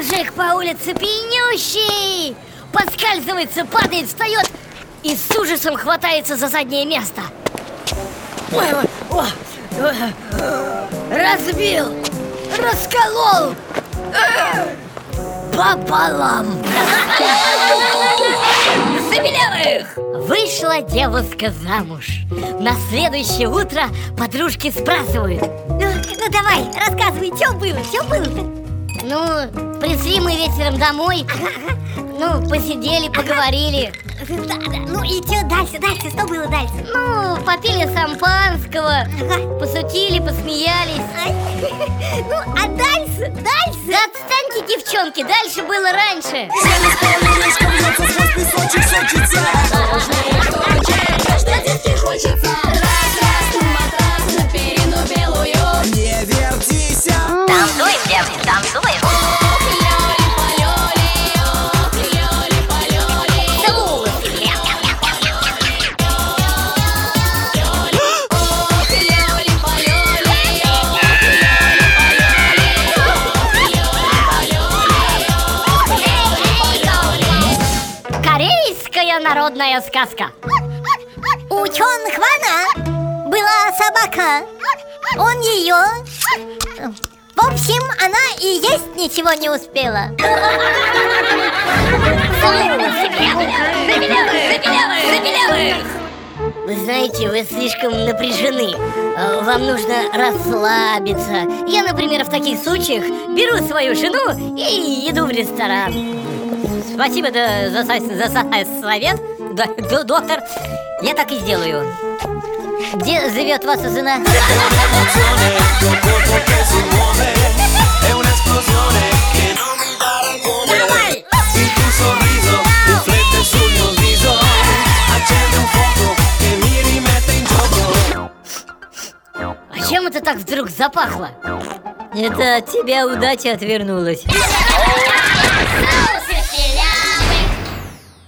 Мужик по улице пьянющий. Подскальзывается, падает, встает И с ужасом хватается за заднее место. Ой, ой, ой, Разбил Расколол. Пополам. Забелевых! Вышла девушка замуж. На следующее утро подружки спрашивают. Ну, ну давай, рассказывай, что было, что было-то? Ну, пришли мы вечером домой. Ну, посидели, поговорили. Да, да, ну и что дальше, дальше, что было дальше? Ну, попили шампанского Ага. Посутили, посмеялись. Ай, Ну, а дальше, дальше? Да отстаньте, девчонки, дальше было раньше. Танцуем, девки, танцуем Корейская народная сказка. У Чон Хвана была собака. Он ее В общем, она и есть ничего не успела. Вы знаете, вы слишком напряжены. Э, Вам нужно расслабиться. Я, например, в таких случаях беру свою жену и иду в ресторан Спасибо да, за, со- за со- совет, да, доктор Я так и сделаю Где живет ваша жена? А чем это так вдруг запахло? Это от тебя удача отвернулась